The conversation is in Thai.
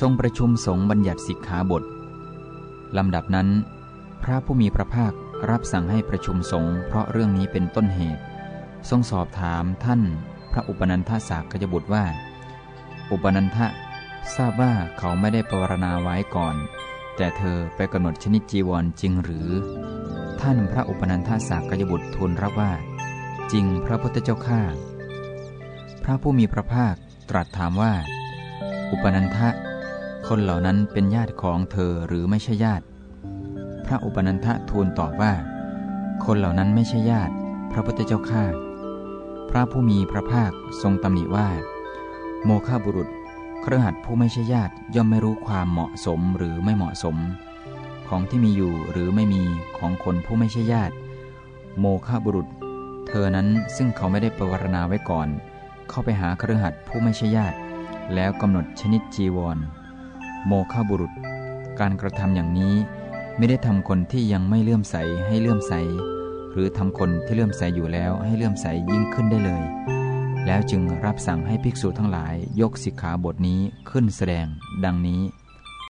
ทรงประชุมสงฆ์บัญญัติสิกขาบทลำดับนั้น พระผู้มีพระภาครับสั่งให้ประชุมสงฆ์เพราะเรื่องนี้เป็นต้นเหตุ ทรงสอบถามท่านพระอุปนันทสากยบุตรว่า อุปนันทะทราบว่าเขาไม่ได้ปรารณาไว้ก่อน แต่เธอไปกำหนดชนิดจีวรจริงหรือ ท่านพระอุปนันทสากยบุตรทูลรับว่า จริงพระพุทธเจ้าข้าพระผู้มีพระภาคตรัสถามว่า อุปนันทะ คนเหล่านั้นเป็นญาติของเธอหรือไม่ใช่ญาติ พระอุปนันทะทูลตอบว่า คนเหล่านั้นไม่ใช่ญาติ พระพุทธเจ้าข้าพระผู้มีพระภาคทรงตำหนิว่า โมฆะบุรุษเครือขัดผู้ไม่ใช่ญาติย่อมไม่รู้ความเหมาะสมหรือไม่เหมาะสม ของที่มีอยู่หรือไม่มีของคนผู้ไม่ใช่ญาติ โมฆะบุรุษ เธอนั้นซึ่งเขาไม่ได้ประวรณาไว้ก่อน เข้าไปหาเครือขัดผู้ไม่ใช่ญาติ แล้วกำหนดชนิดจีวร โมฆะบุรุษ การกระทำอย่างนี้ไม่ได้ทำคนที่ยังไม่เลื่อมใสให้เลื่อมใส หรือทำคนที่เลื่อมใสอยู่แล้วให้เลื่อมใสยิ่งขึ้นได้เลย แล้วจึงรับสั่งให้ภิกษุทั้งหลายยกสิกขาบทนี้ขึ้นแสดง ดังนี้